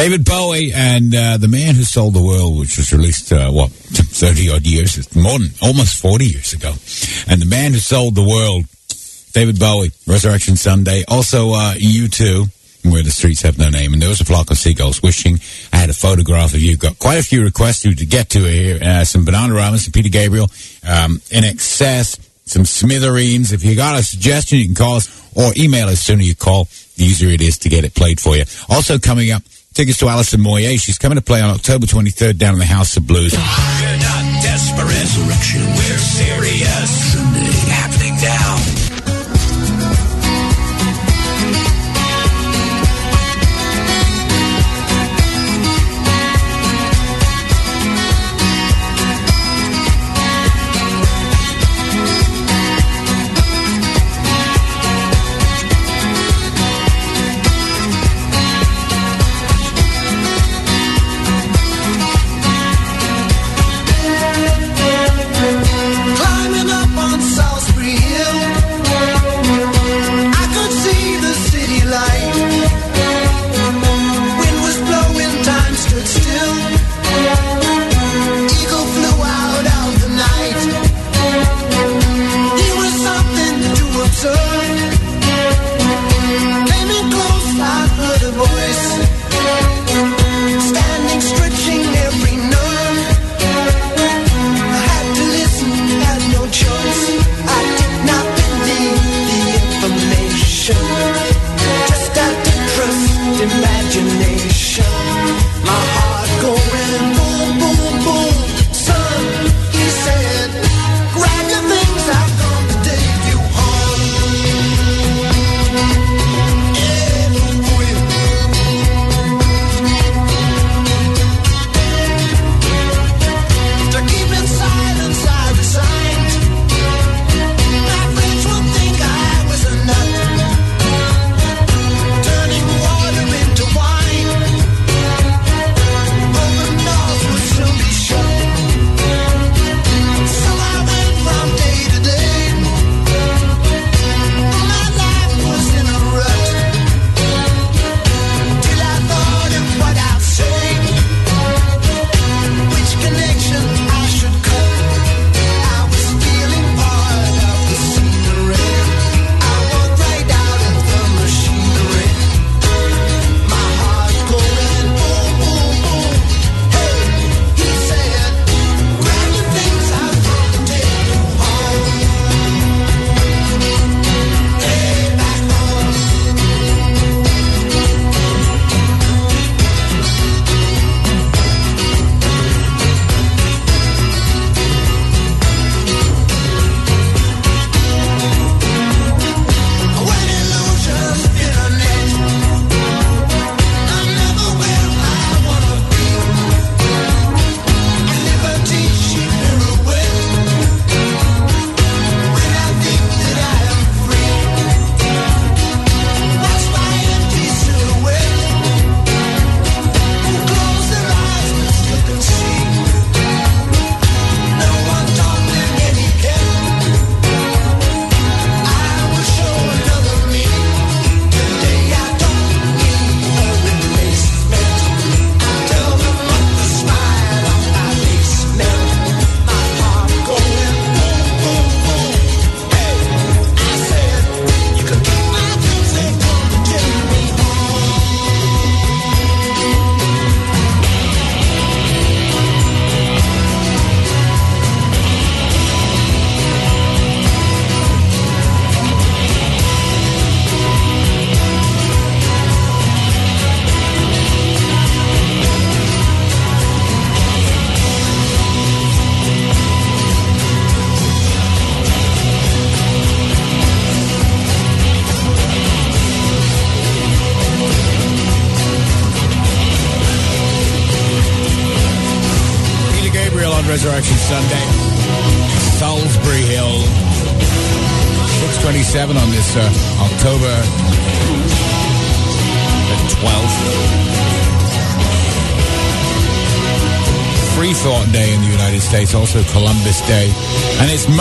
David Bowie and uh, The Man Who Sold the World, which was released, uh, what, 30 odd years, more than almost 40 years ago. And The Man Who Sold the World, David Bowie, Resurrection Sunday. Also, uh, U2, Where the Streets Have No Name. And there was a flock of seagulls wishing I had a photograph of you. Got quite a few requests to get to here. Uh, some Bananaramas, some Peter Gabriel, um, INXS, some Smithereens. If you got a suggestion, you can call us or email us sooner you call. The easier it is to get it played for you. Also coming up, tickets to Alison Moyet. She's coming to play on October 23rd down in the House of Blues. We're not desperate. Resurrection. We're serious. Happening now.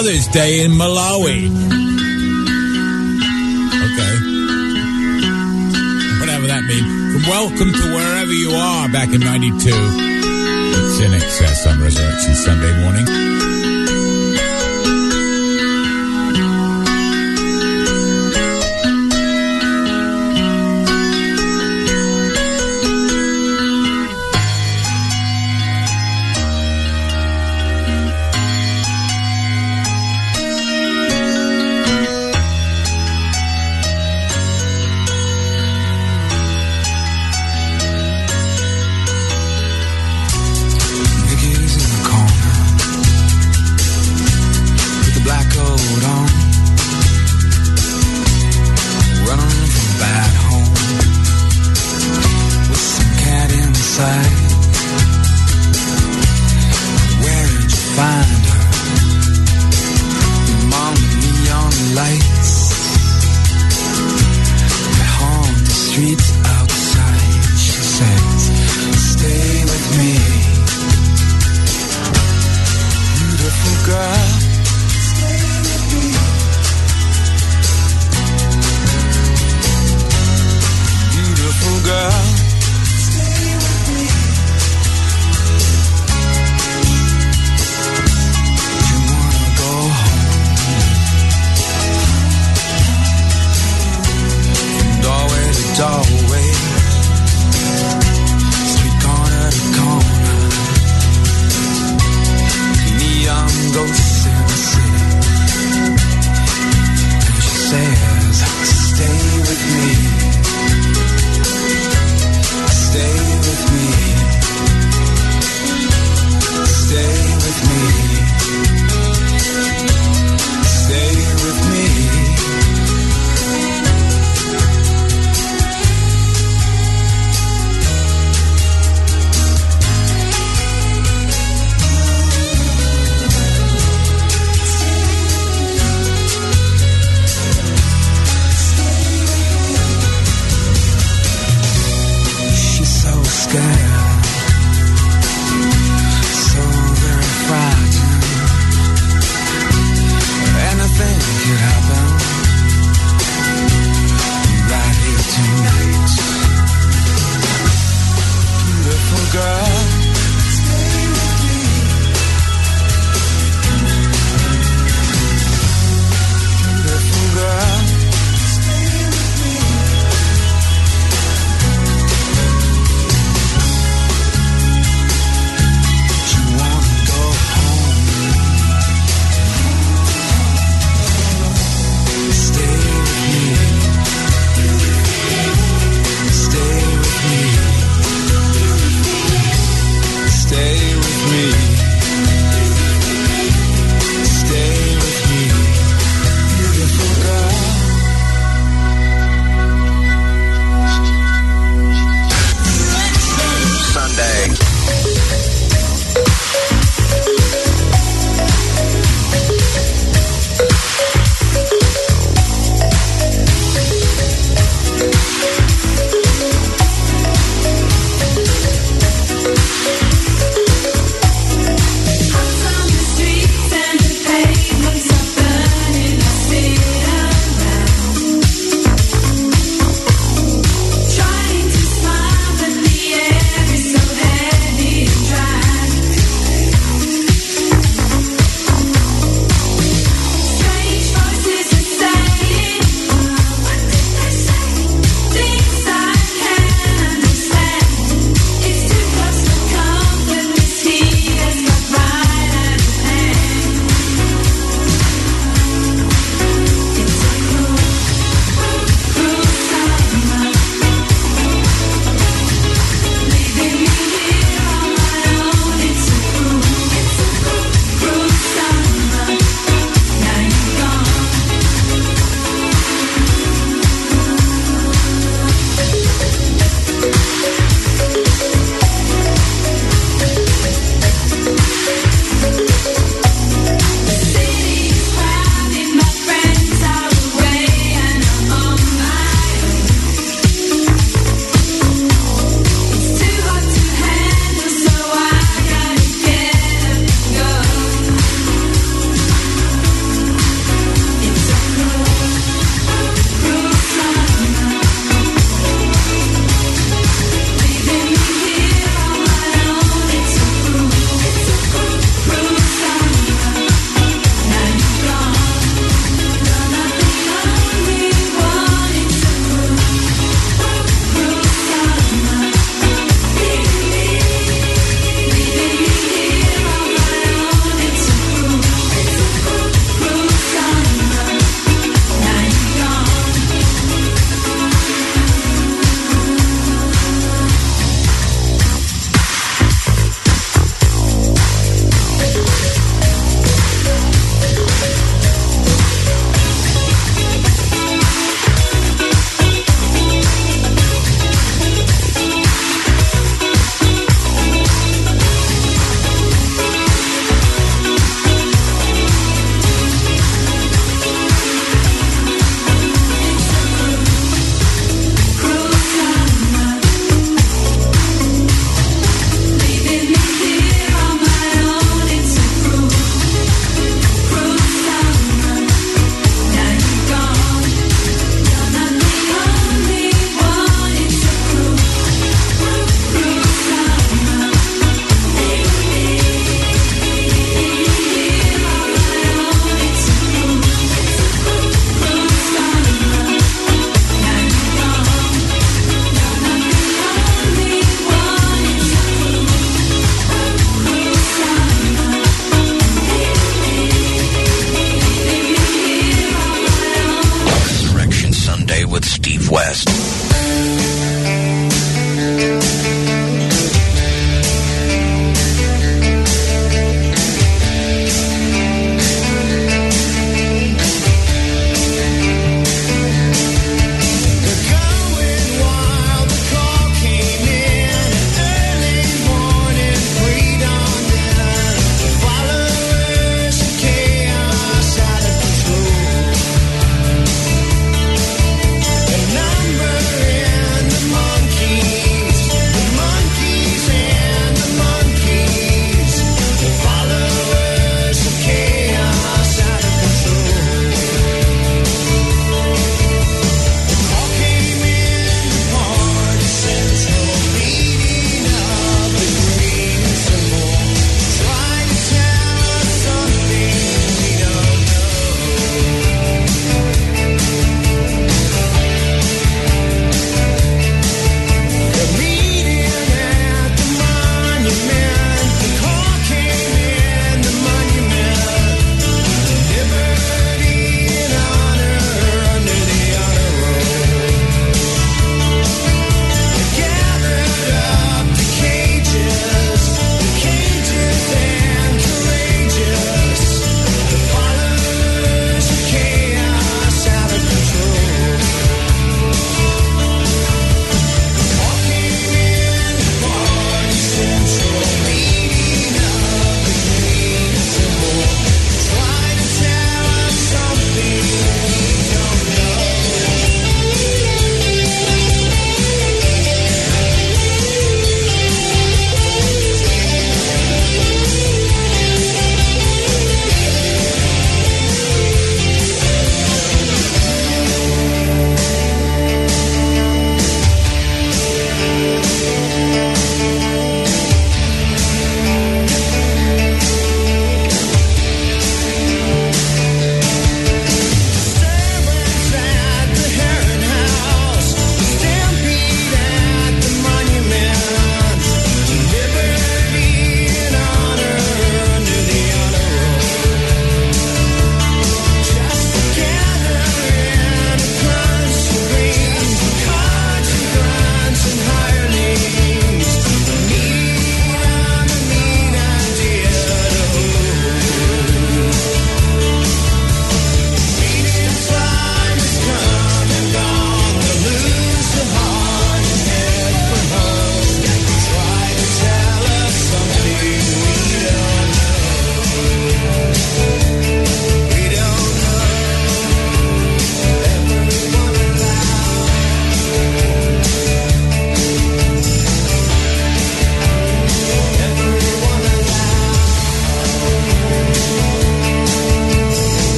Mother's Day in Malawi. Okay. Whatever that means. Welcome to wherever you are back in 92. It's INXS on Resurrection Sunday morning.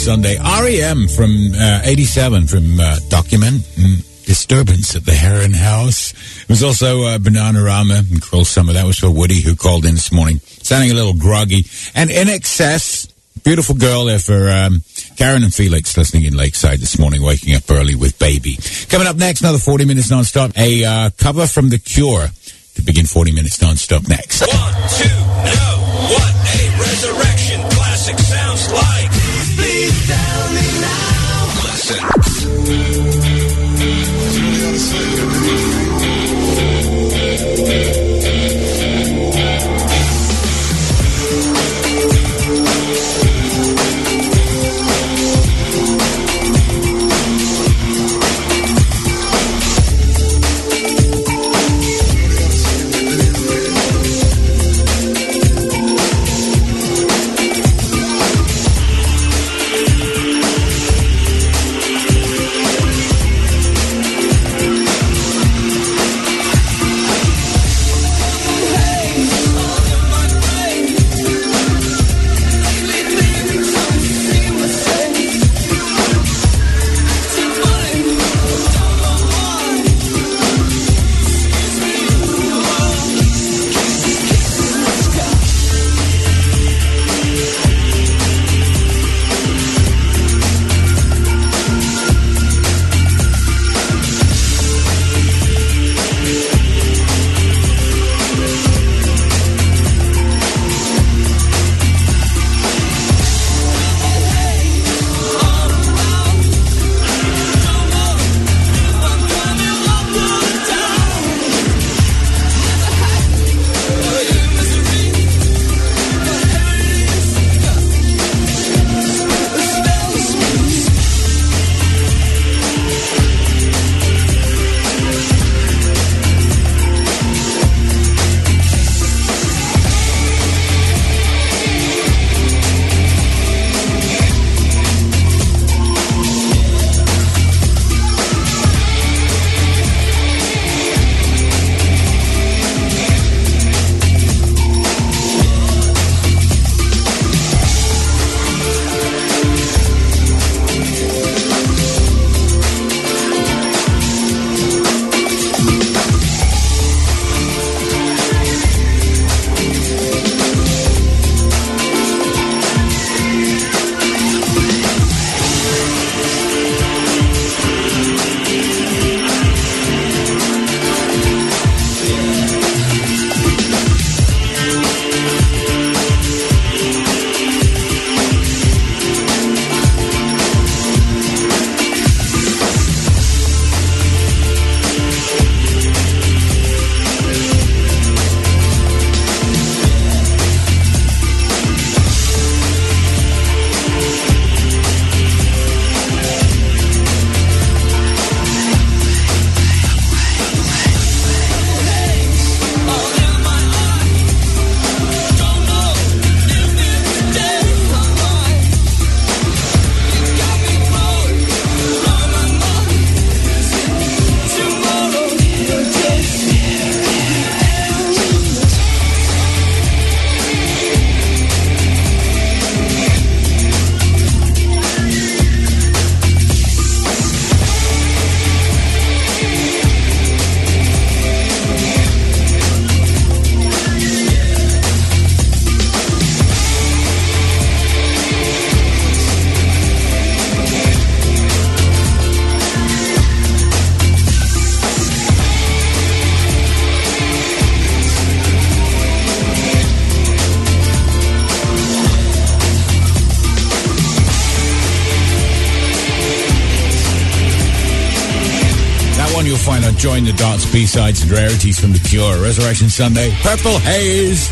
Sunday. REM from uh, 87 from uh, Document mm, Disturbance at the Heron House. It was also uh, Bananarama and Cruel Summer. That was for Woody, who called in this morning, sounding a little groggy. And INXS, beautiful girl there for um, Karen and Felix listening in Lakeside this morning, waking up early with baby. Coming up next, another 40 minutes nonstop. a uh, cover from The Cure to begin 40 minutes nonstop next. One, two, no, one, a resurrection. Find out Join the Dots B-sides and rarities from The Cure. Resurrection Sunday, Purple Haze.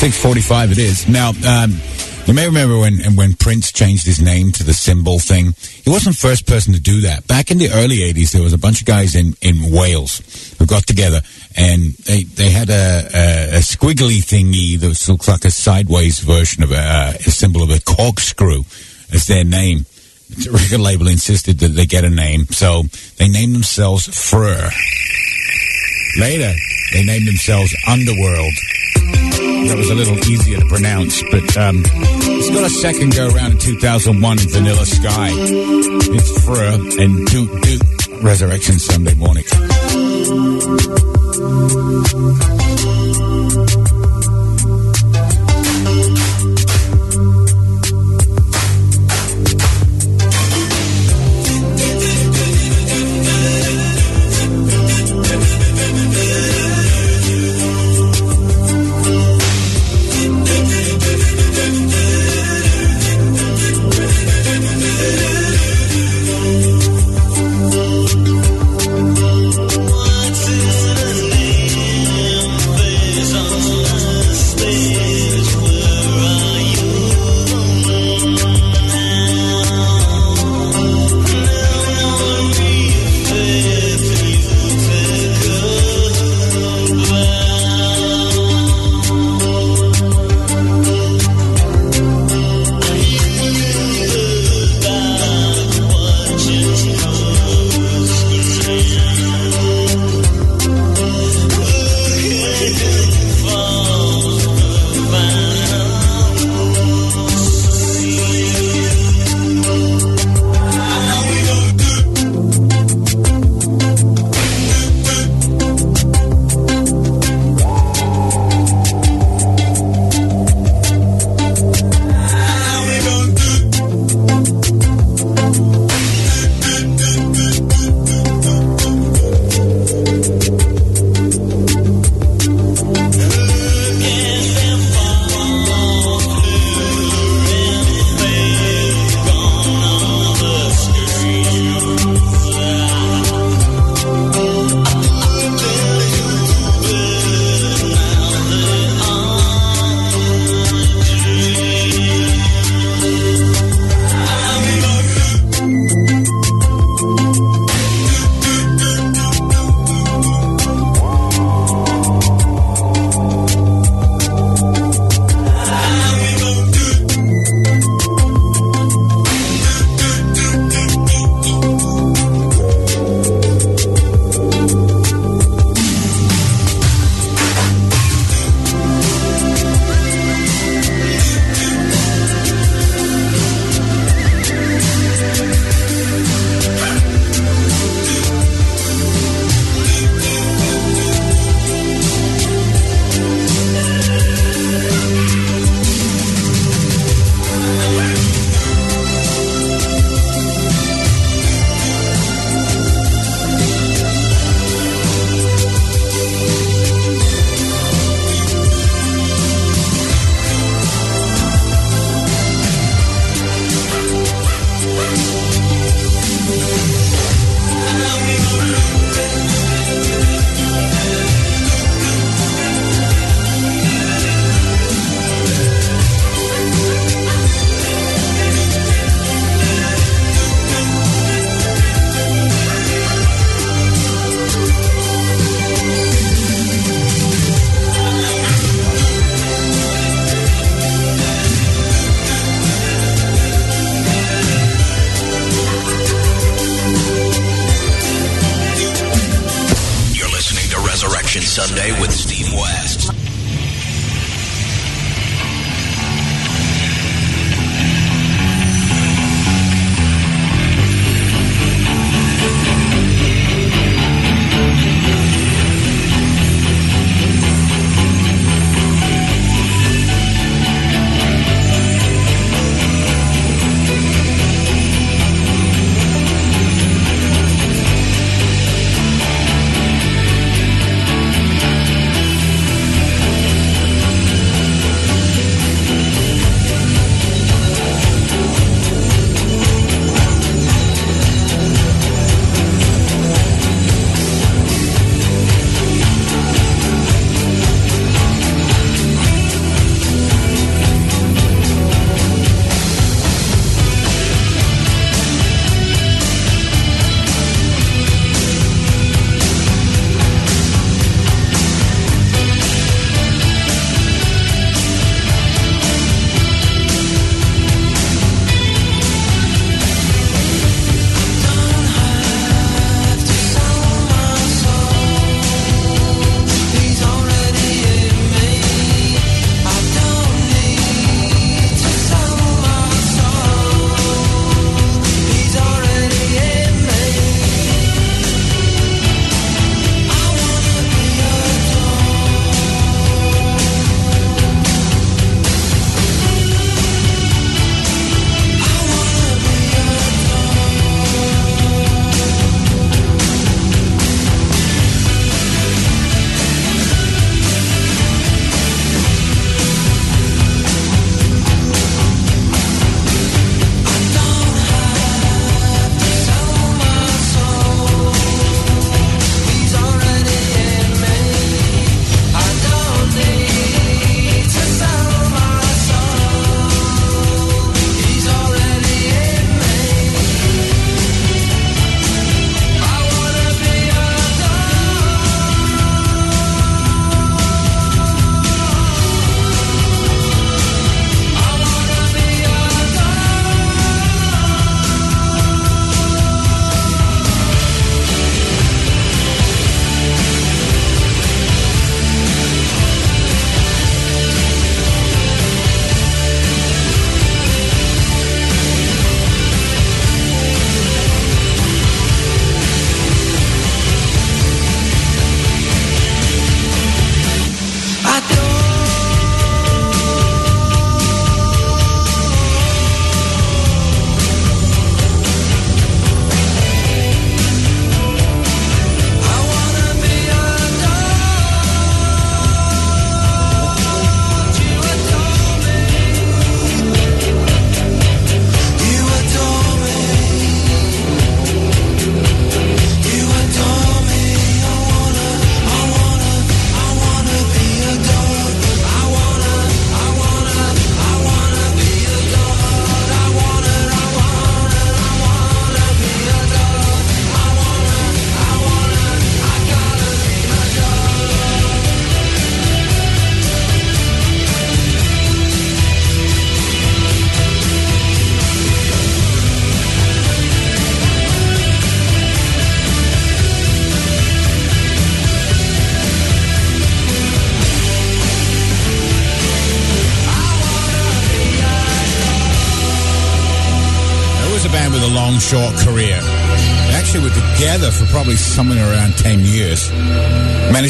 645 it is. Now, um, you may remember when when Prince changed his name to the symbol thing. He wasn't the first person to do that. Back in the early 80s, there was a bunch of guys in, in Wales who got together and they, they had a, a, a squiggly thingy that looks like a sideways version of a, a symbol of a corkscrew as their name. The record label insisted that they get a name, so they named themselves Freur. Later, they named themselves Underworld. That was a little easier to pronounce, but um, it's got a second go around in 2001 in Vanilla Sky. It's Freur and Doot Doot Resurrection Sunday morning.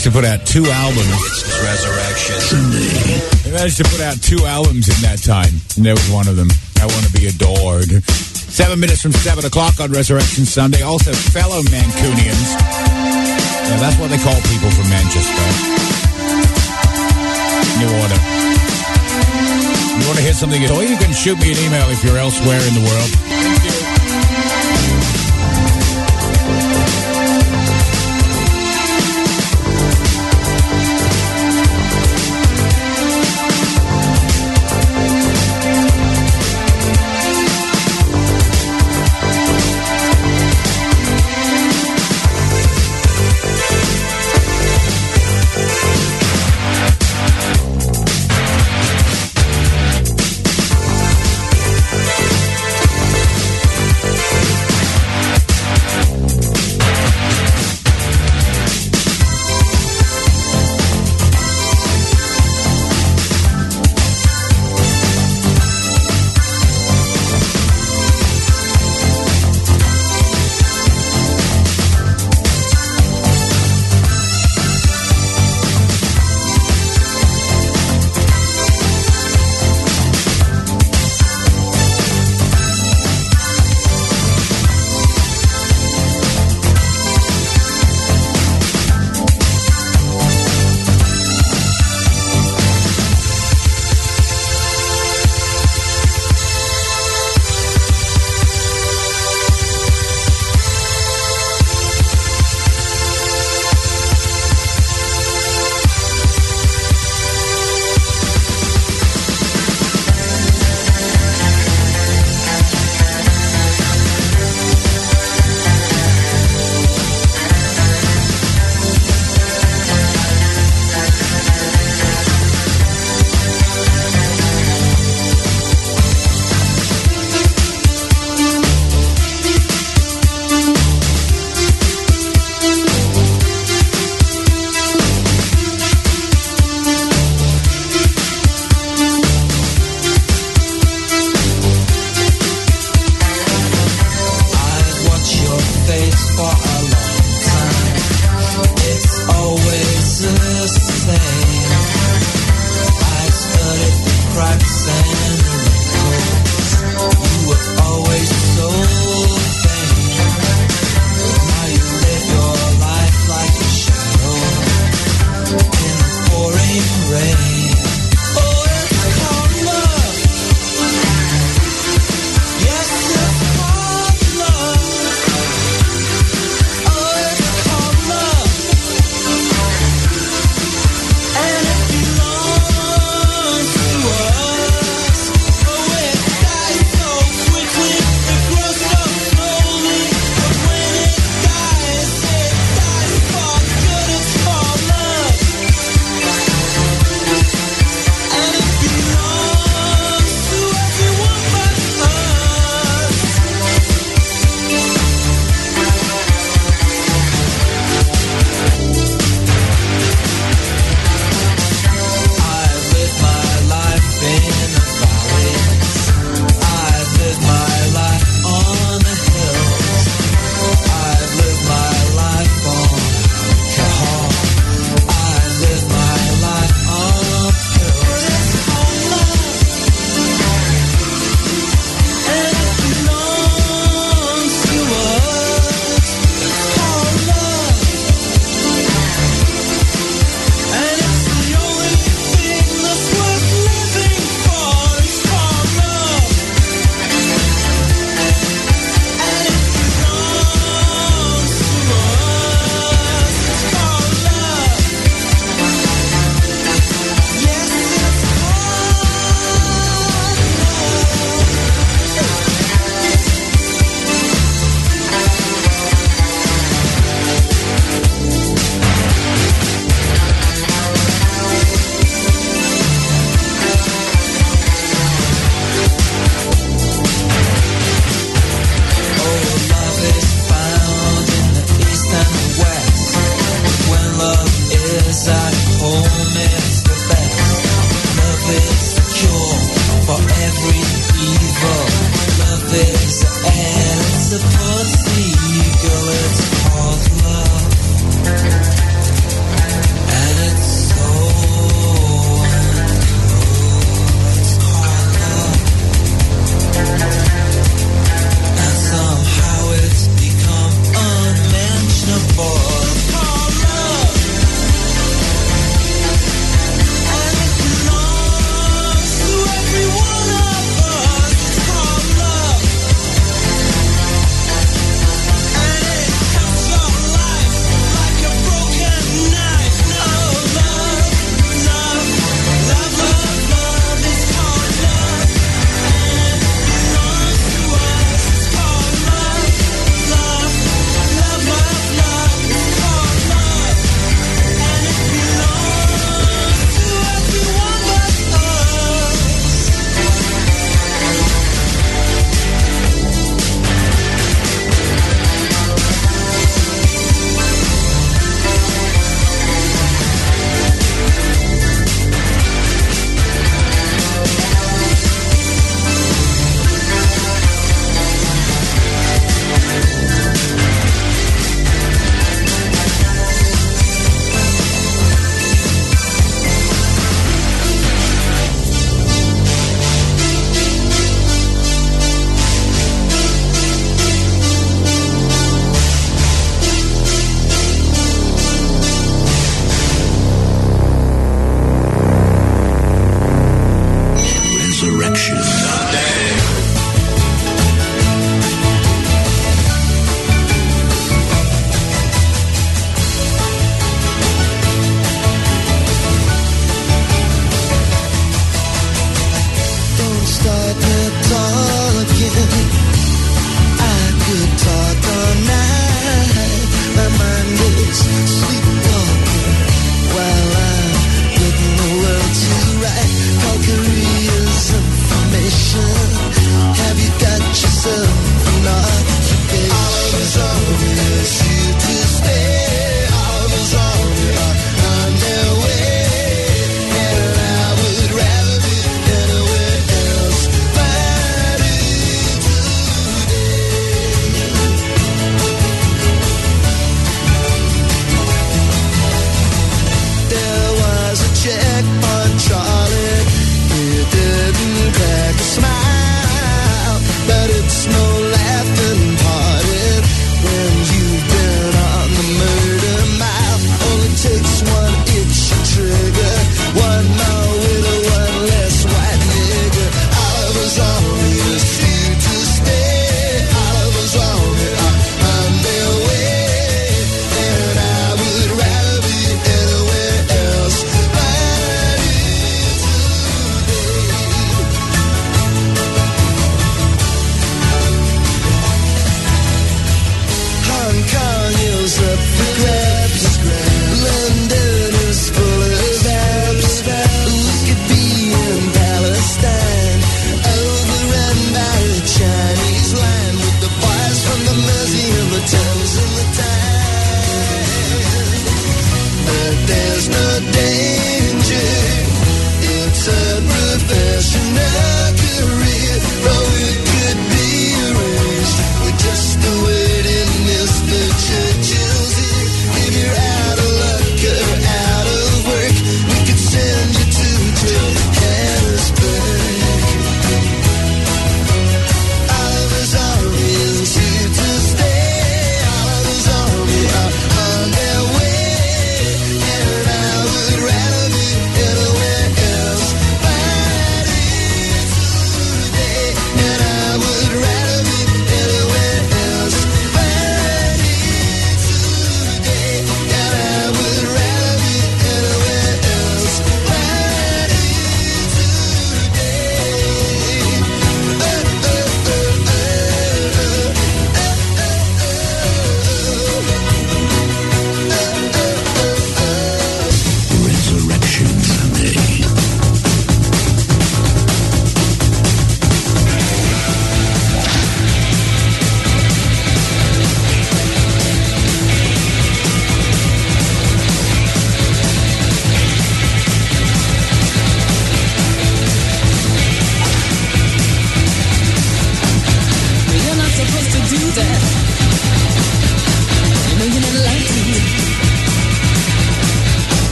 Managed to put out two albums. It's Resurrection. They managed to put out two albums in that time, and there was one of them. I Want to Be Adored. Seven minutes from seven o'clock on Resurrection Sunday. Also, fellow Mancunians. Yeah, that's what they call people from Manchester. New Order. You want to hear something all? You can shoot me an email if you're elsewhere in the world.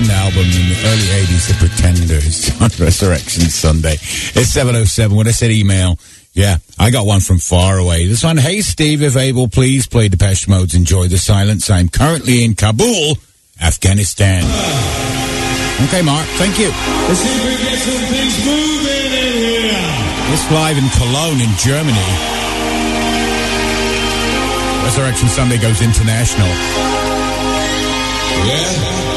Second album in the early 80s, The Pretenders, on Resurrection Sunday. It's 707. When I said email, yeah, I got one from far away. This one, hey Steve, if able, please play Depeche Mode's Enjoy the Silence. I'm currently in Kabul, Afghanistan. Okay, Mark, thank you. Let's see if we get some things moving in here. This live in Cologne in Germany. Resurrection Sunday goes international. Yeah.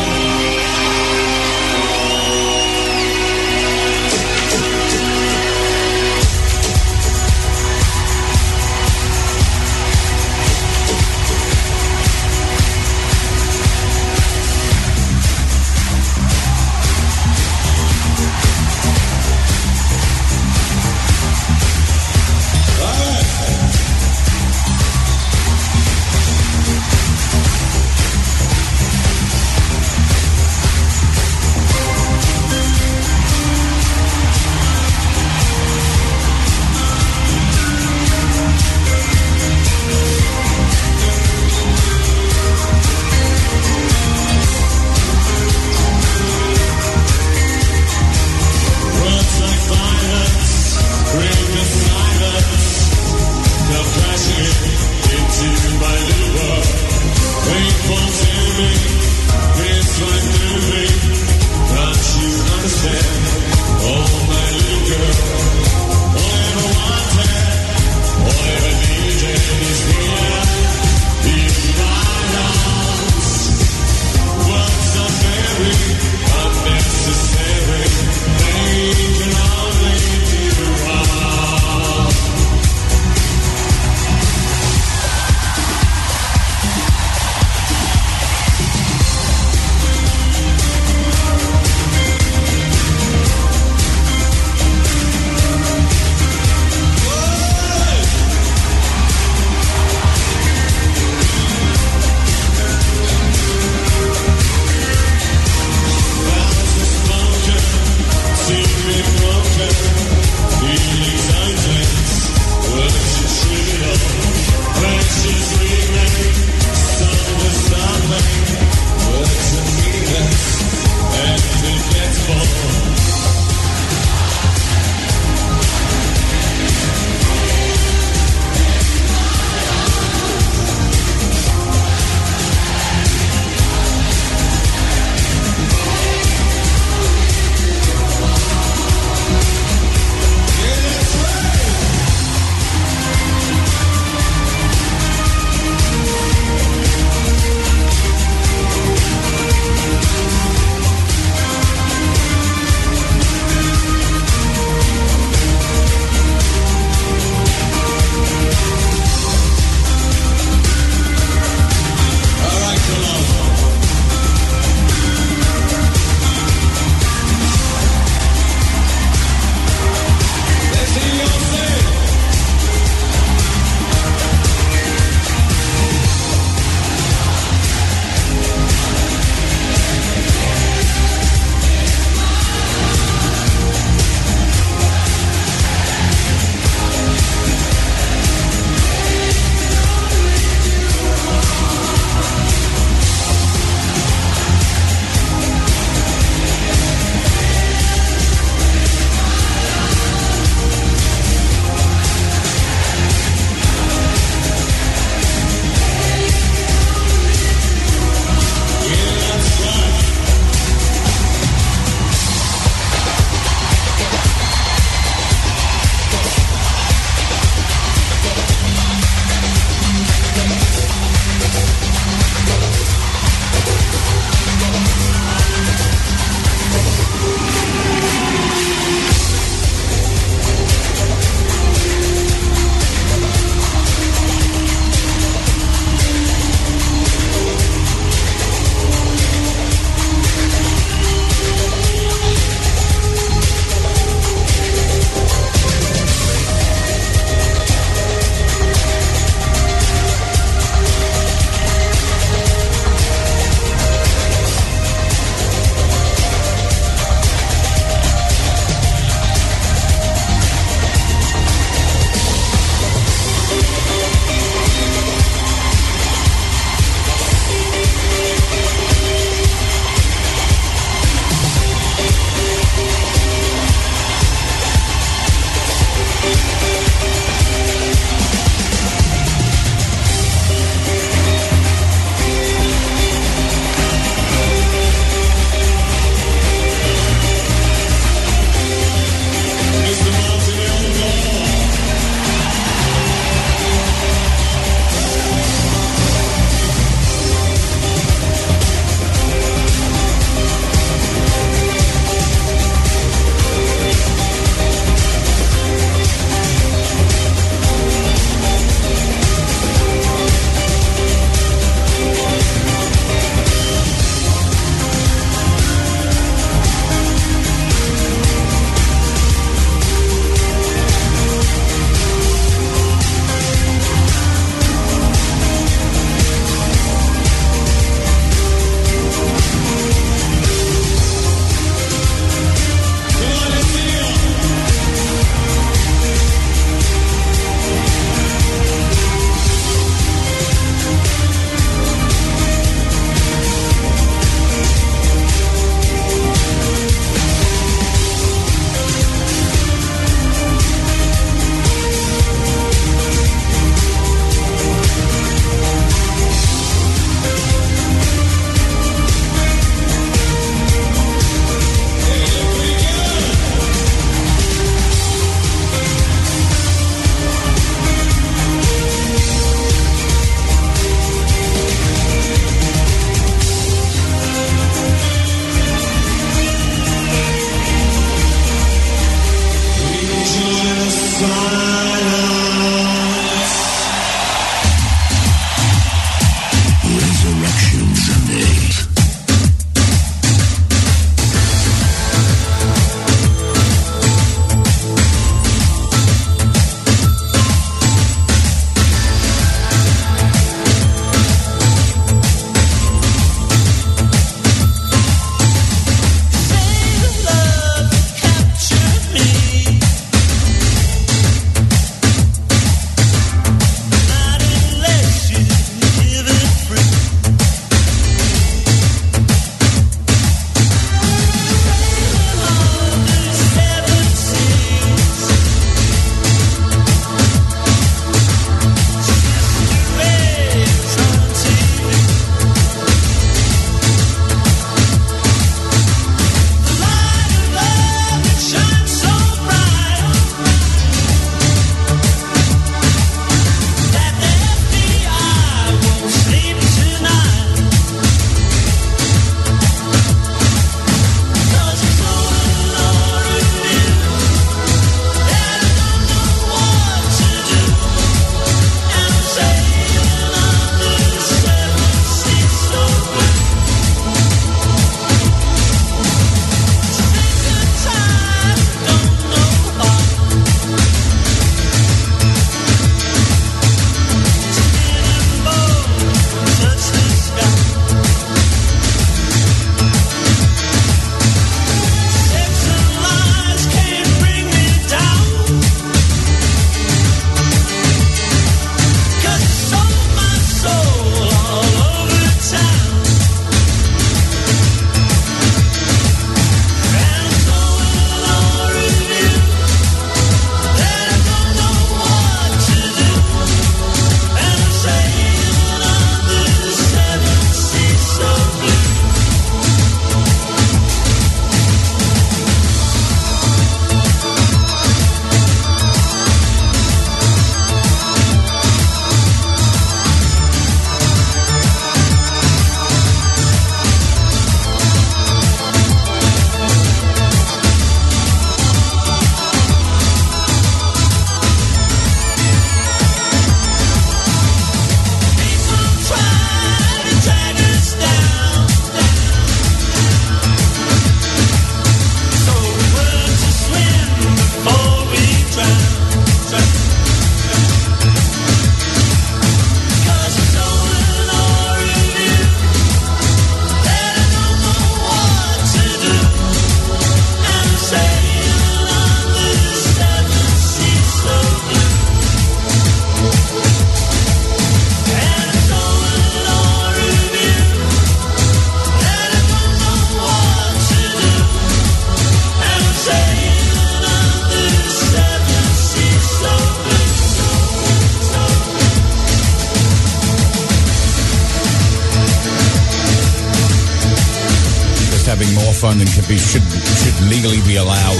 Be should should legally be allowed.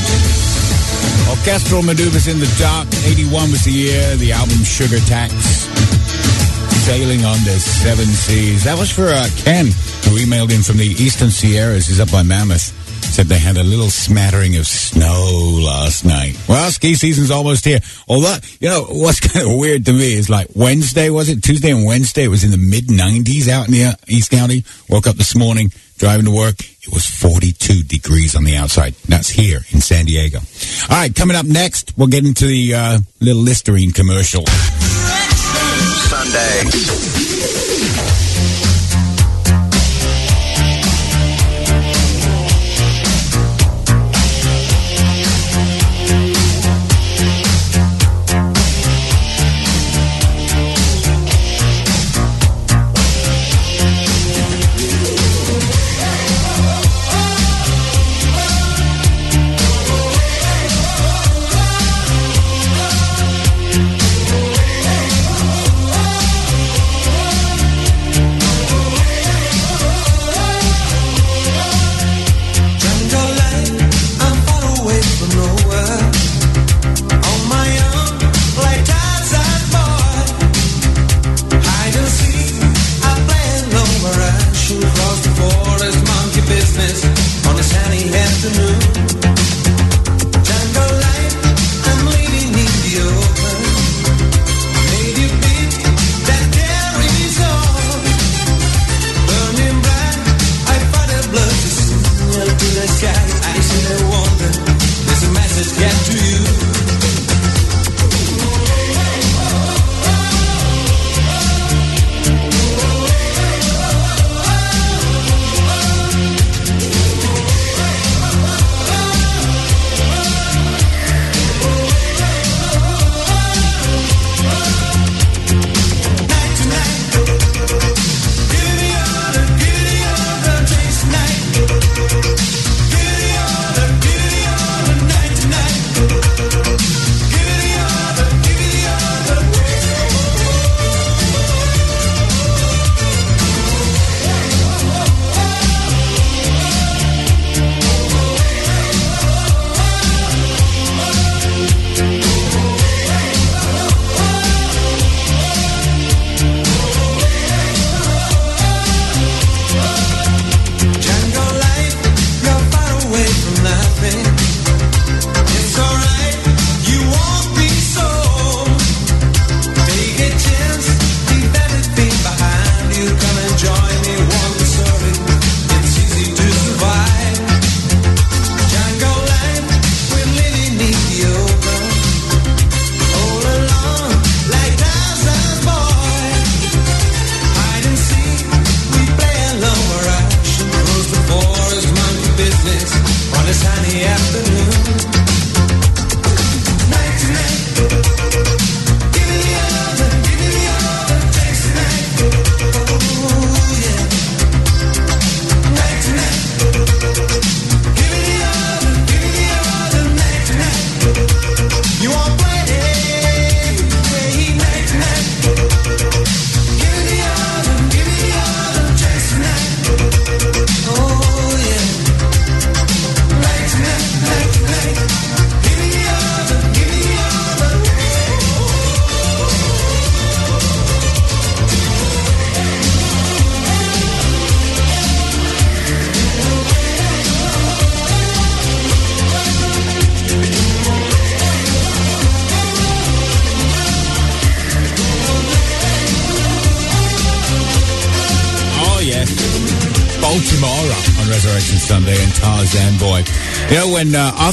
Orchestral maneuvers in the dark. 81 was the year. The album Sugar Tax. Sailing on the seven seas. That was for uh, Ken, who emailed in from the Eastern Sierras. He's up by Mammoth. Said they had a little smattering of snow last night. Well, ski season's almost here. Although, you know, what's kind of weird to me is like Wednesday, was it? Tuesday and Wednesday, it was in the mid 90s out in the uh, East County. Woke up this morning, driving to work. It was 42 degrees on the outside. That's here in San Diego. All right, coming up next, we'll get into the uh, little Listerine commercial. Sunday.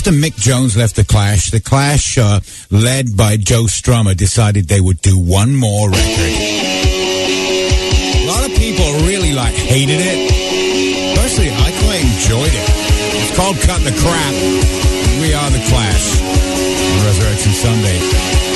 After Mick Jones left The Clash, The Clash, uh, led by Joe Strummer, decided they would do one more record. A lot of people really, like, hated it. Personally, I quite enjoyed it. It's called Cut the Crap. We are The Clash Resurrection Sunday.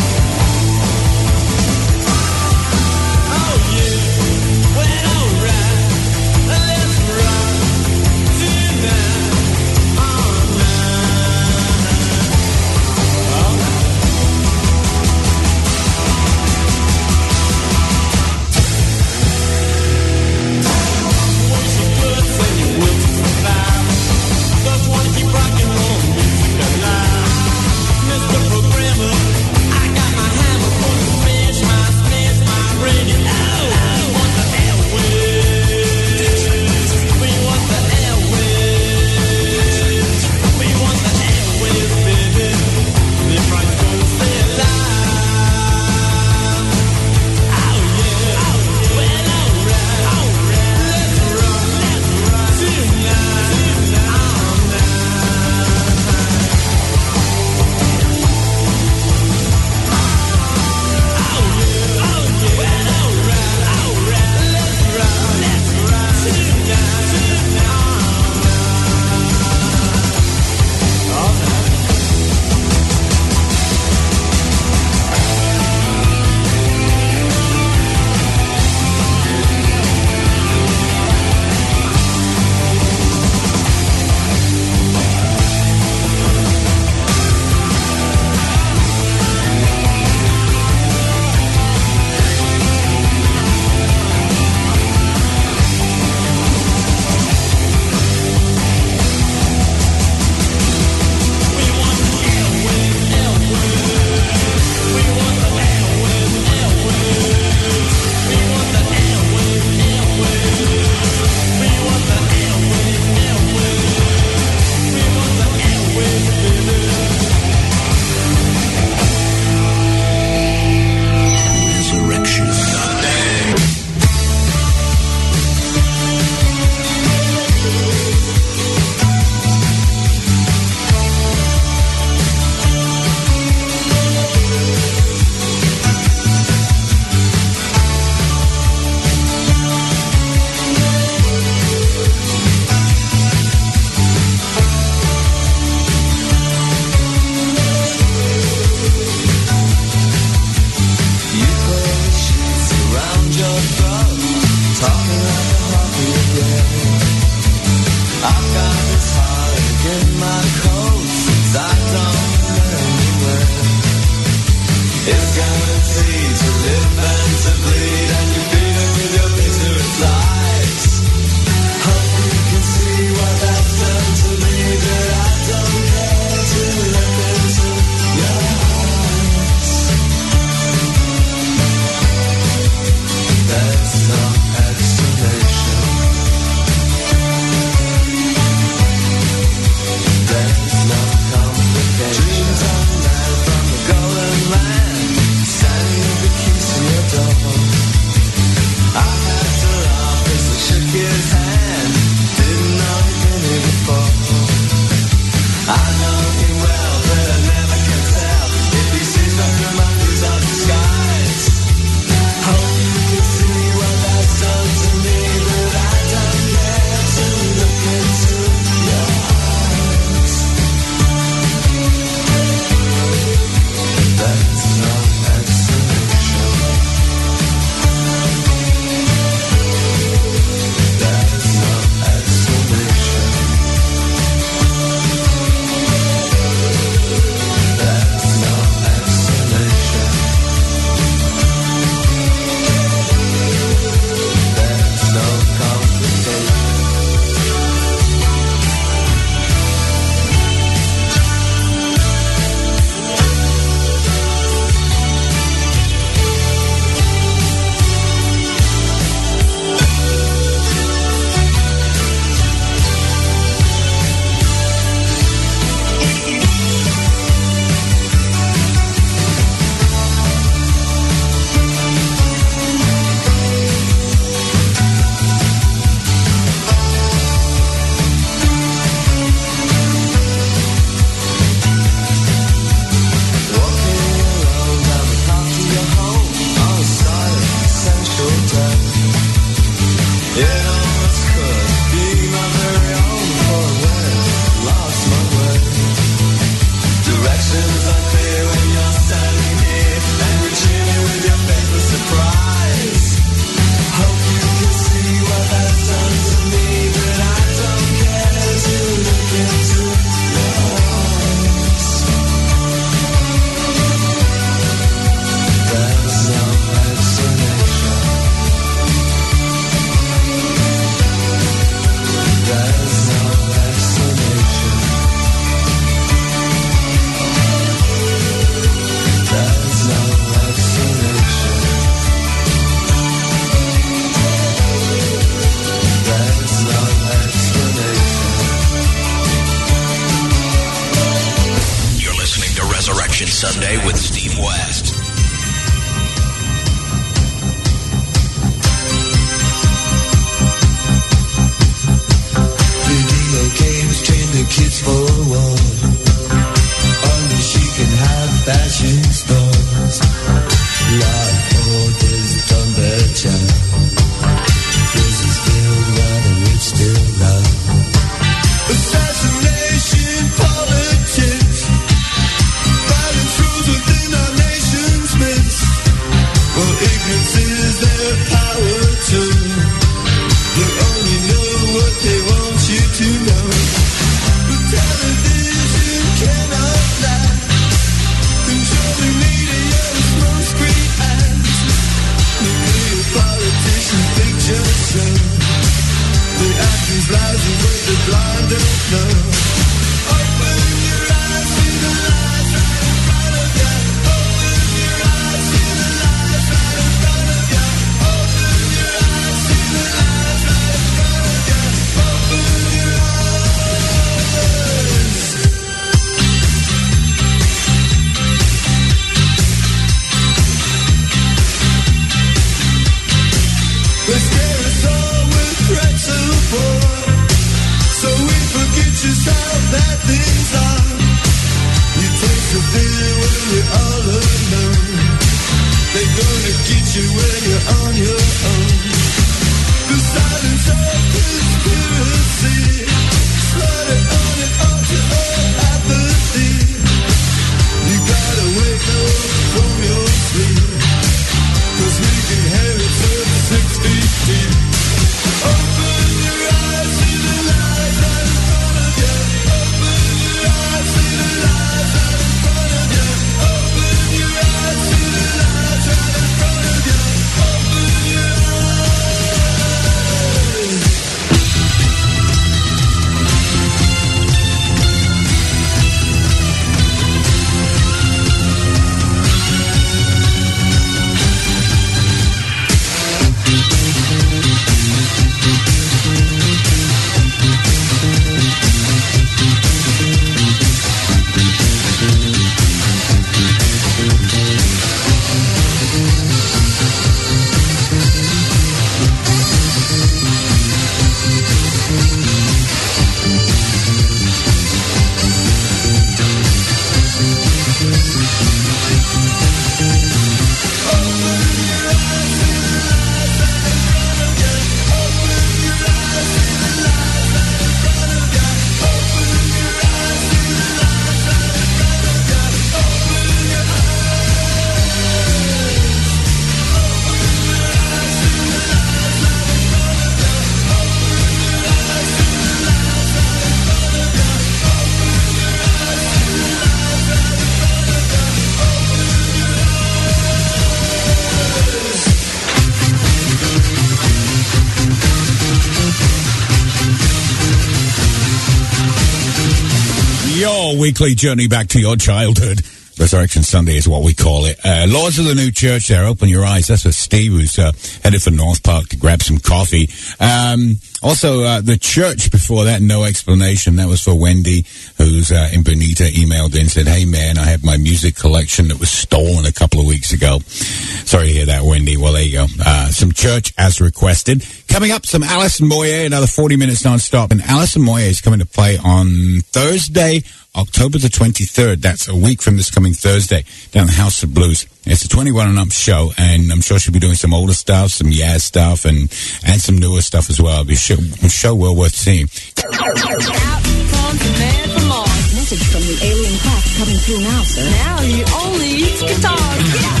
Weekly journey back to your childhood. Resurrection Sunday is what we call it. Uh, Lords of the New Church there. Open your eyes. That's for Steve, who's uh, headed for North Park to grab some coffee. Um, also, uh, the church before that, no explanation. That was for Wendy, who's uh, in Bonita, emailed in, said, Hey man, I have my music collection that was stolen a couple of weeks ago. Sorry to hear that, Wendy. Well, there you go. Uh, some church as requested. Coming up, some Alison Moyet, another 40 minutes non-stop. And Alison Moyet is coming to play on Thursday, October the 23rd. That's a week from this coming Thursday down the House of Blues. It's a 21 and up show, and I'm sure she'll be doing some older stuff, some Yaz stuff, and, and some newer stuff as well. It'll be a show, a show well worth seeing. Out comes man from Mars. Message from the alien craft coming through now, sir. Now he only eats guitar. Get out.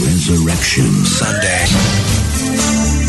Resurrection Sunday.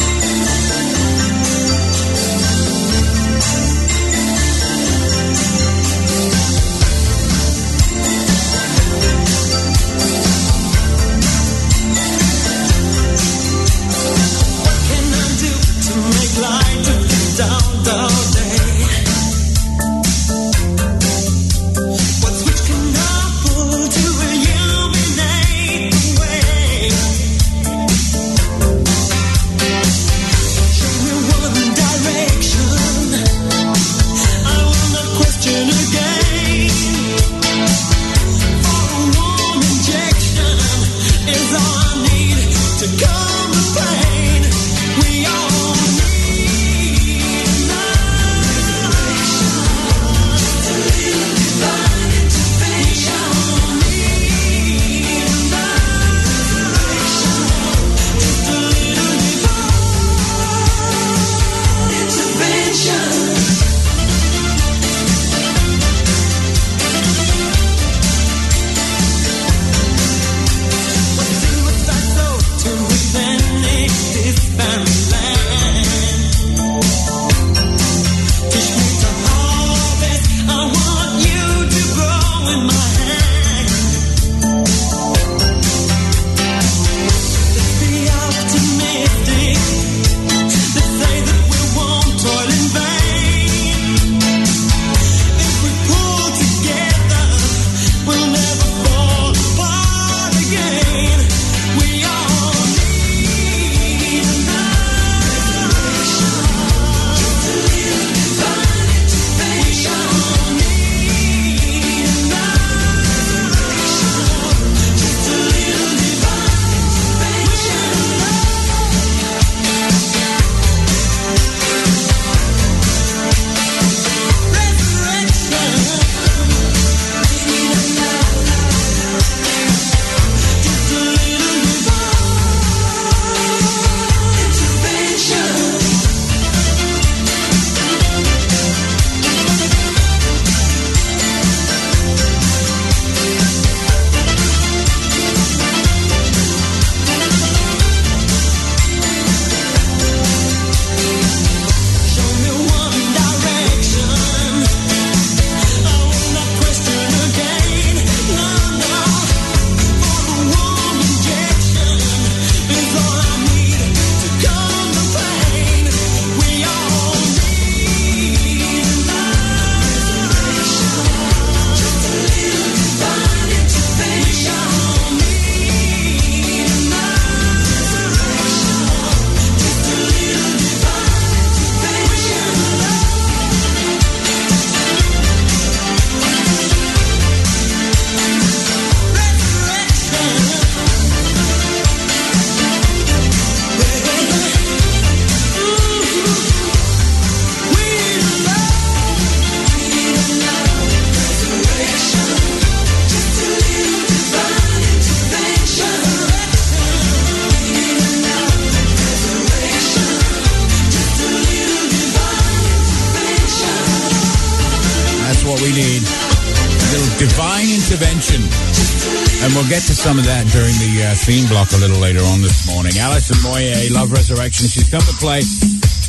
Some of that during the uh, theme block a little later on this morning. Alison Moyet, Love Resurrection. She's come to play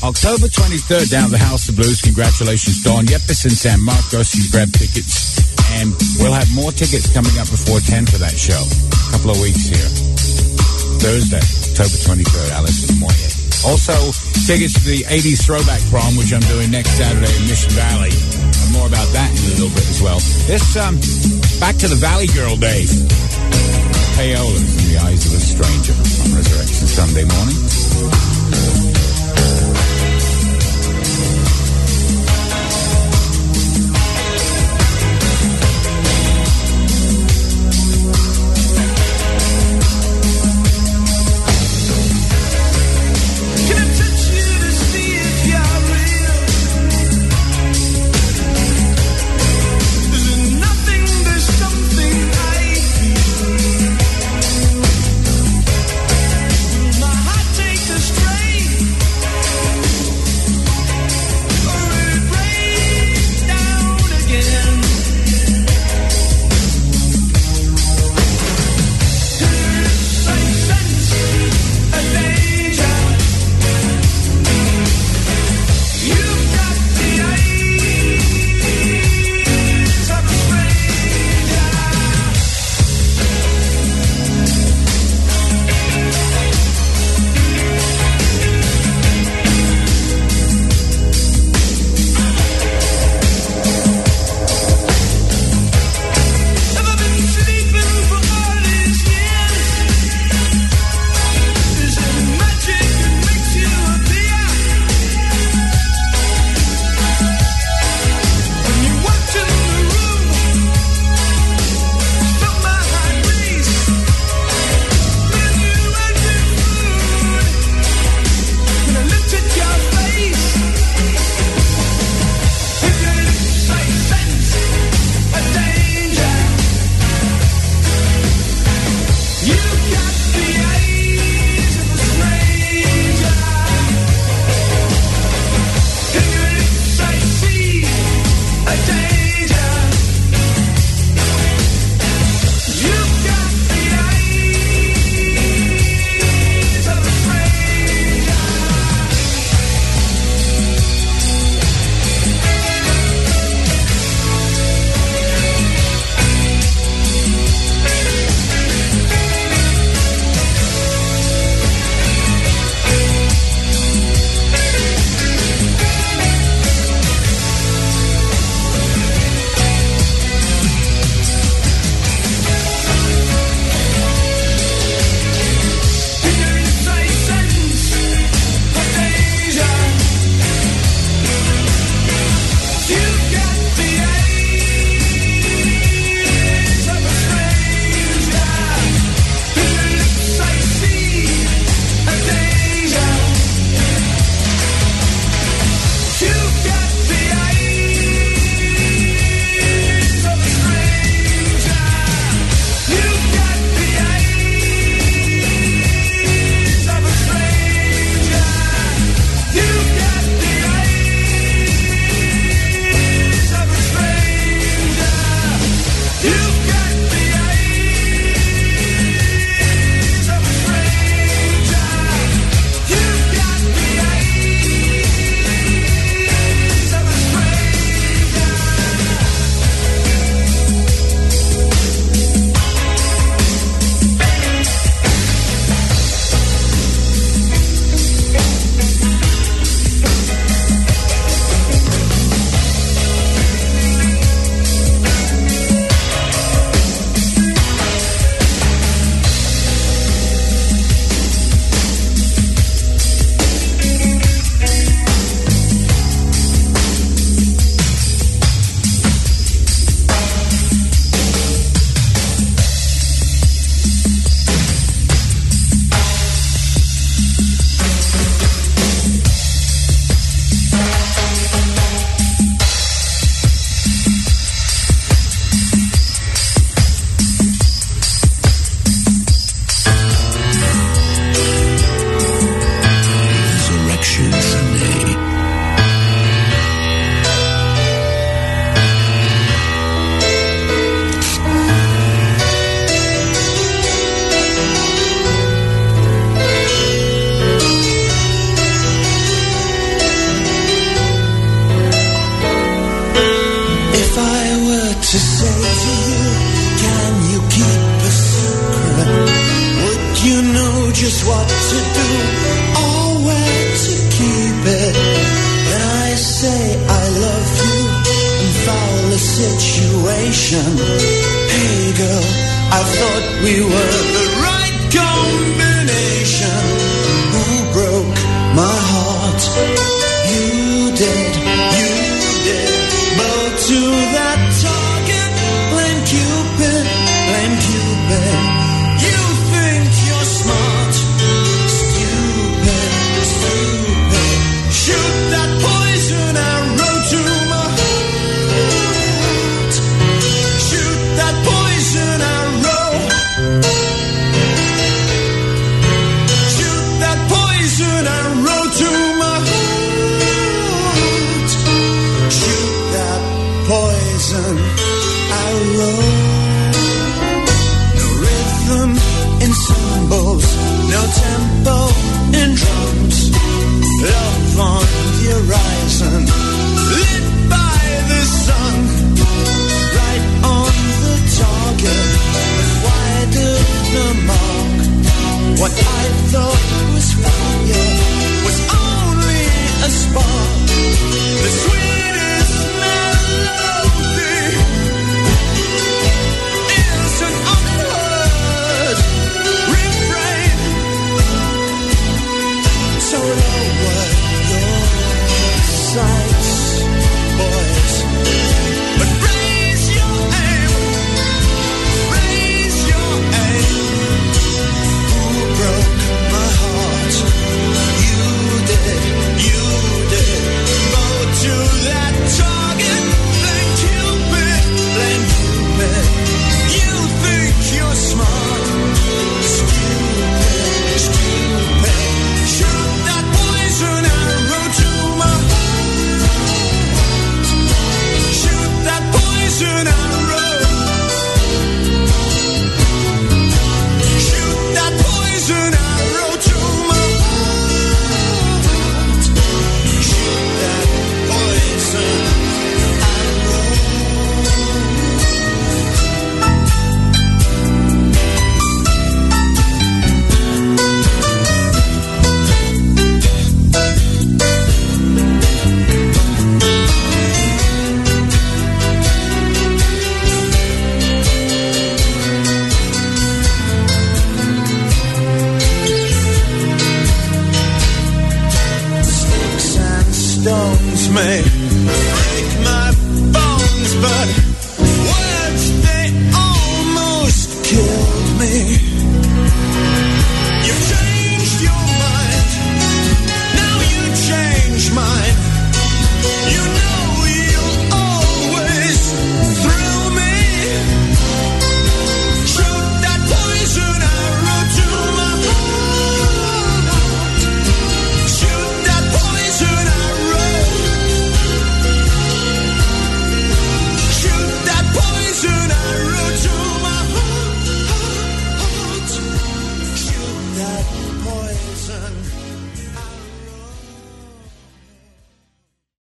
October 23rd down at the House of Blues. Congratulations, Dawn Yepes in San Marcos. She's grabbed tickets. And we'll have more tickets coming up before 10 for that show. A couple of weeks here. Thursday, October 23rd, Alison Moyet. Also, tickets to the 80s Throwback Prom, which I'm doing next Saturday in Mission Valley. More about that in a little bit as well. This, um, back to the Valley Girl days. Payolas in the Eyes of a Stranger on Resurrection Sunday morning.